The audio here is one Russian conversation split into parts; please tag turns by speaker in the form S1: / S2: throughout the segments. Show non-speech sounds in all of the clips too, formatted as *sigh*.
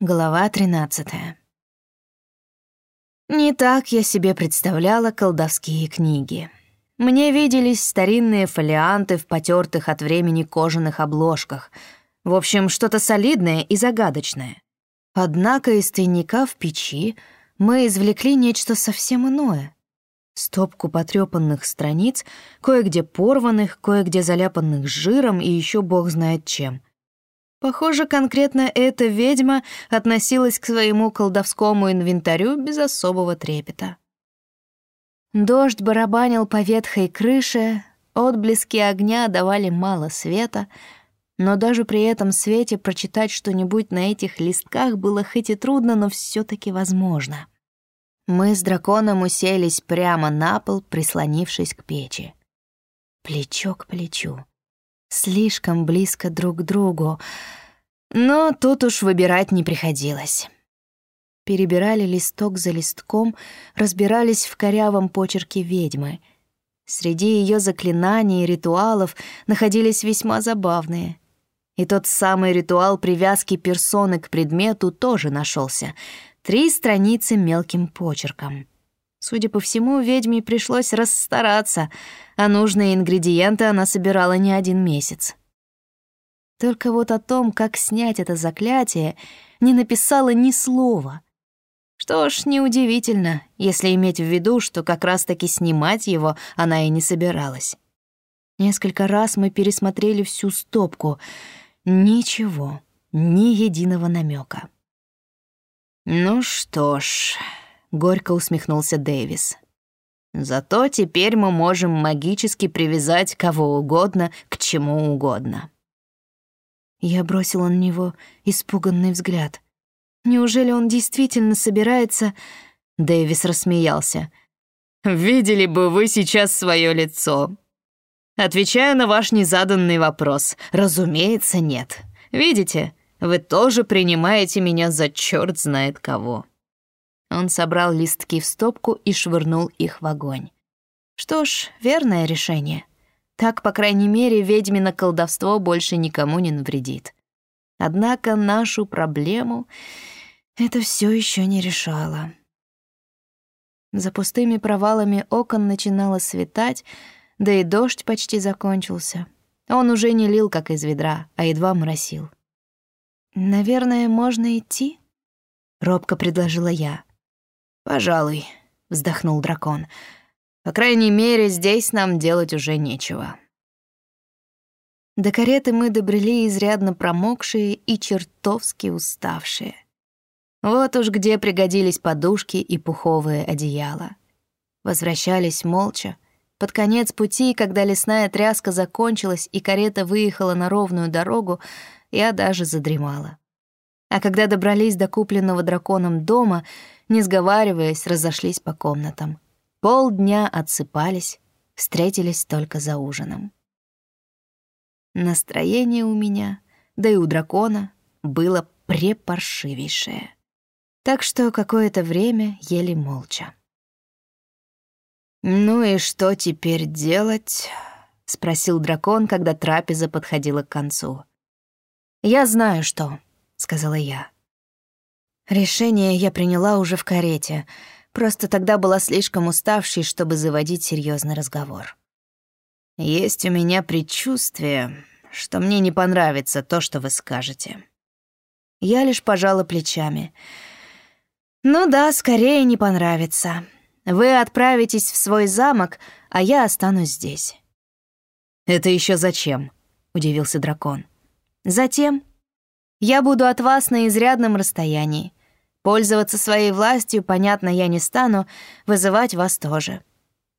S1: Глава 13. Не так я себе представляла колдовские книги. Мне виделись старинные фолианты в потертых от времени кожаных обложках. В общем, что-то солидное и загадочное. Однако из тайника в печи мы извлекли нечто совсем иное. Стопку потрёпанных страниц, кое-где порванных, кое-где заляпанных жиром и еще бог знает чем. Похоже, конкретно эта ведьма относилась к своему колдовскому инвентарю без особого трепета. Дождь барабанил по ветхой крыше, отблески огня давали мало света, но даже при этом свете прочитать что-нибудь на этих листках было хоть и трудно, но все таки возможно. Мы с драконом уселись прямо на пол, прислонившись к печи. Плечо к плечу слишком близко друг к другу, но тут уж выбирать не приходилось. Перебирали листок за листком, разбирались в корявом почерке ведьмы. Среди ее заклинаний и ритуалов находились весьма забавные. И тот самый ритуал привязки персоны к предмету тоже нашелся. Три страницы мелким почерком — Судя по всему, ведьме пришлось расстараться, а нужные ингредиенты она собирала не один месяц. Только вот о том, как снять это заклятие, не написала ни слова. Что ж, неудивительно, если иметь в виду, что как раз-таки снимать его она и не собиралась. Несколько раз мы пересмотрели всю стопку. Ничего, ни единого намека. «Ну что ж», горько усмехнулся Дэвис. Зато теперь мы можем магически привязать кого угодно к чему угодно. Я бросила на него испуганный взгляд. Неужели он действительно собирается... Дэвис рассмеялся. «Видели бы вы сейчас свое лицо. Отвечаю на ваш незаданный вопрос. Разумеется, нет. Видите, вы тоже принимаете меня за черт знает кого». Он собрал листки в стопку и швырнул их в огонь. Что ж, верное решение. Так, по крайней мере, ведьмино колдовство больше никому не навредит. Однако нашу проблему это все еще не решало. За пустыми провалами окон начинало светать, да и дождь почти закончился. Он уже не лил, как из ведра, а едва моросил. «Наверное, можно идти?» — робко предложила я. «Пожалуй», — вздохнул дракон. «По крайней мере, здесь нам делать уже нечего». До кареты мы добрели изрядно промокшие и чертовски уставшие. Вот уж где пригодились подушки и пуховые одеяла. Возвращались молча. Под конец пути, когда лесная тряска закончилась и карета выехала на ровную дорогу, я даже задремала. А когда добрались до купленного драконом дома, не сговариваясь, разошлись по комнатам. Полдня отсыпались, встретились только за ужином. Настроение у меня, да и у дракона, было препаршивейшее. Так что какое-то время ели молча. «Ну и что теперь делать?» — спросил дракон, когда трапеза подходила к концу. «Я знаю, что», — сказала я. Решение я приняла уже в карете, просто тогда была слишком уставшей, чтобы заводить серьезный разговор. «Есть у меня предчувствие, что мне не понравится то, что вы скажете». Я лишь пожала плечами. «Ну да, скорее не понравится. Вы отправитесь в свой замок, а я останусь здесь». «Это еще зачем?» — удивился дракон. «Затем я буду от вас на изрядном расстоянии. Пользоваться своей властью, понятно, я не стану, вызывать вас тоже.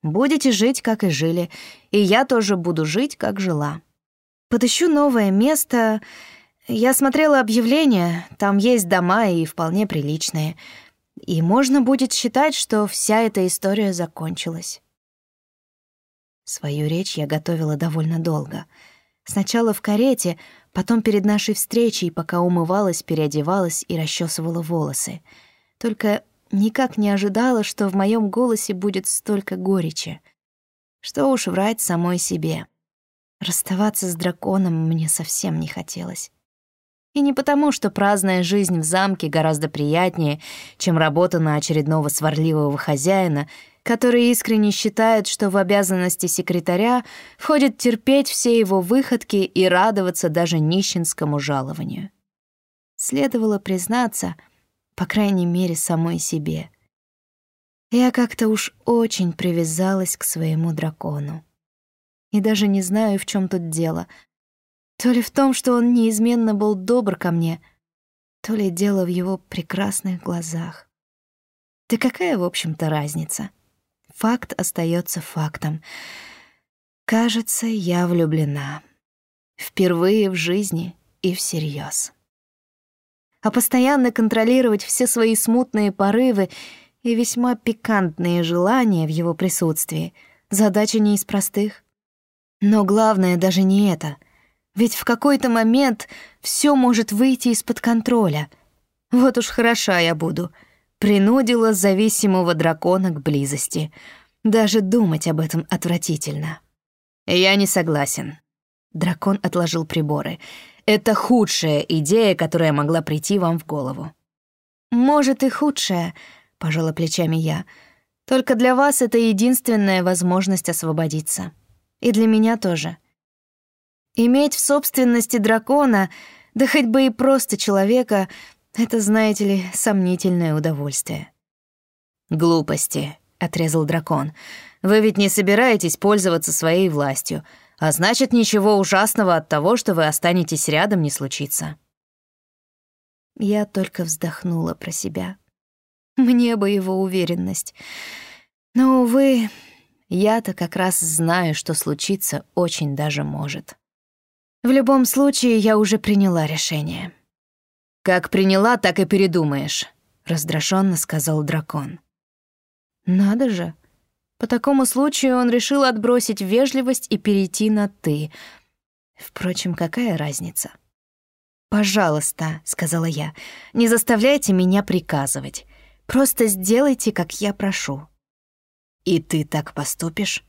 S1: Будете жить, как и жили, и я тоже буду жить, как жила. Подыщу новое место. Я смотрела объявления, там есть дома и вполне приличные. И можно будет считать, что вся эта история закончилась. Свою речь я готовила довольно долго. Сначала в карете, Потом перед нашей встречей, пока умывалась, переодевалась и расчесывала волосы. Только никак не ожидала, что в моем голосе будет столько горечи. Что уж врать самой себе. Расставаться с драконом мне совсем не хотелось. И не потому, что праздная жизнь в замке гораздо приятнее, чем работа на очередного сварливого хозяина, который искренне считает, что в обязанности секретаря входит терпеть все его выходки и радоваться даже нищенскому жалованию. Следовало признаться, по крайней мере, самой себе. Я как-то уж очень привязалась к своему дракону. И даже не знаю, в чем тут дело — то ли в том, что он неизменно был добр ко мне, то ли дело в его прекрасных глазах. Да какая, в общем-то, разница? Факт остается фактом. Кажется, я влюблена. Впервые в жизни и всерьез. А постоянно контролировать все свои смутные порывы и весьма пикантные желания в его присутствии — задача не из простых. Но главное даже не это — ведь в какой-то момент все может выйти из-под контроля. Вот уж хороша я буду. Принудила зависимого дракона к близости. Даже думать об этом отвратительно. Я не согласен. Дракон отложил приборы. Это худшая идея, которая могла прийти вам в голову. Может и худшая, пожала плечами я. Только для вас это единственная возможность освободиться. И для меня тоже. Иметь в собственности дракона, да хоть бы и просто человека, это, знаете ли, сомнительное удовольствие. «Глупости», — отрезал дракон. «Вы ведь не собираетесь пользоваться своей властью, а значит, ничего ужасного от того, что вы останетесь рядом, не случится». Я только вздохнула про себя. Мне бы его уверенность. Но, увы, я-то как раз знаю, что случиться очень даже может. В любом случае, я уже приняла решение. «Как приняла, так и передумаешь», — раздраженно сказал дракон. «Надо же. По такому случаю он решил отбросить вежливость и перейти на «ты». Впрочем, какая разница?» «Пожалуйста», — сказала я, — «не заставляйте меня приказывать. Просто сделайте, как я прошу». «И ты так поступишь?»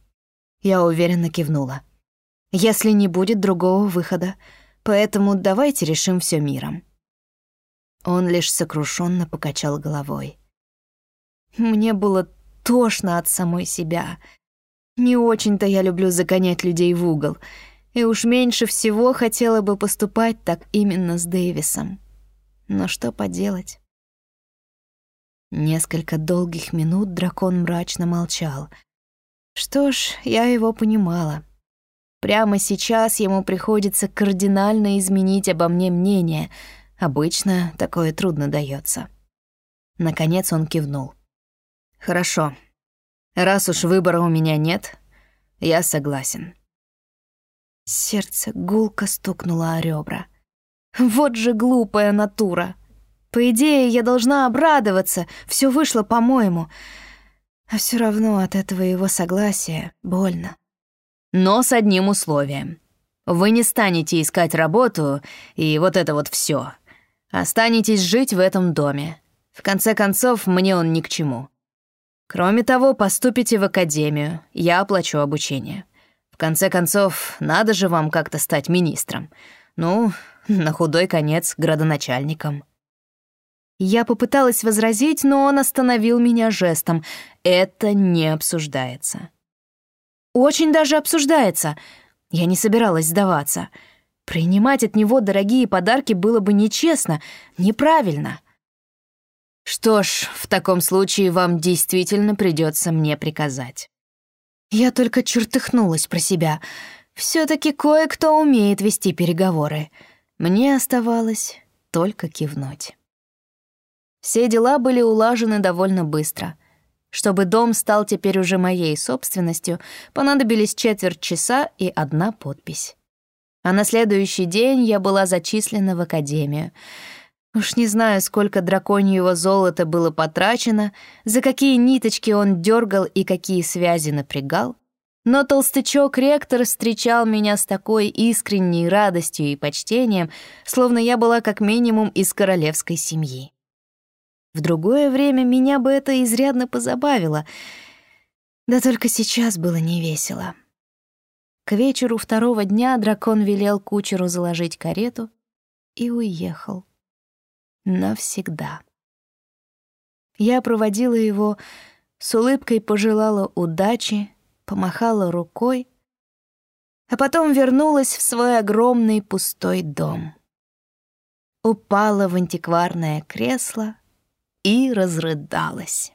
S1: Я уверенно кивнула если не будет другого выхода, поэтому давайте решим все миром». Он лишь сокрушенно покачал головой. Мне было тошно от самой себя. Не очень-то я люблю загонять людей в угол, и уж меньше всего хотела бы поступать так именно с Дэвисом. Но что поделать? Несколько долгих минут дракон мрачно молчал. Что ж, я его понимала. Прямо сейчас ему приходится кардинально изменить обо мне мнение. Обычно такое трудно дается. Наконец он кивнул. «Хорошо. Раз уж выбора у меня нет, я согласен». Сердце гулко стукнуло о ребра. Вот же глупая натура. По идее, я должна обрадоваться, все вышло по-моему. А все равно от этого его согласия больно. Но с одним условием. Вы не станете искать работу и вот это вот все. Останетесь жить в этом доме. В конце концов, мне он ни к чему. Кроме того, поступите в академию, я оплачу обучение. В конце концов, надо же вам как-то стать министром. Ну, *laughs* на худой конец, градоначальником. Я попыталась возразить, но он остановил меня жестом. Это не обсуждается. Очень даже обсуждается. Я не собиралась сдаваться. Принимать от него дорогие подарки было бы нечестно, неправильно. Что ж, в таком случае вам действительно придется мне приказать. Я только чертыхнулась про себя. все таки кое-кто умеет вести переговоры. Мне оставалось только кивнуть. Все дела были улажены довольно быстро — чтобы дом стал теперь уже моей собственностью, понадобились четверть часа и одна подпись. А на следующий день я была зачислена в академию. Уж не знаю, сколько драконьего золота было потрачено, за какие ниточки он дергал и какие связи напрягал, но толстячок-ректор встречал меня с такой искренней радостью и почтением, словно я была как минимум из королевской семьи. В другое время меня бы это изрядно позабавило. Да только сейчас было невесело. К вечеру второго дня дракон велел кучеру заложить карету и уехал. Навсегда. Я проводила его, с улыбкой пожелала удачи, помахала рукой, а потом вернулась в свой огромный пустой дом. Упала в антикварное кресло и разрыдалась.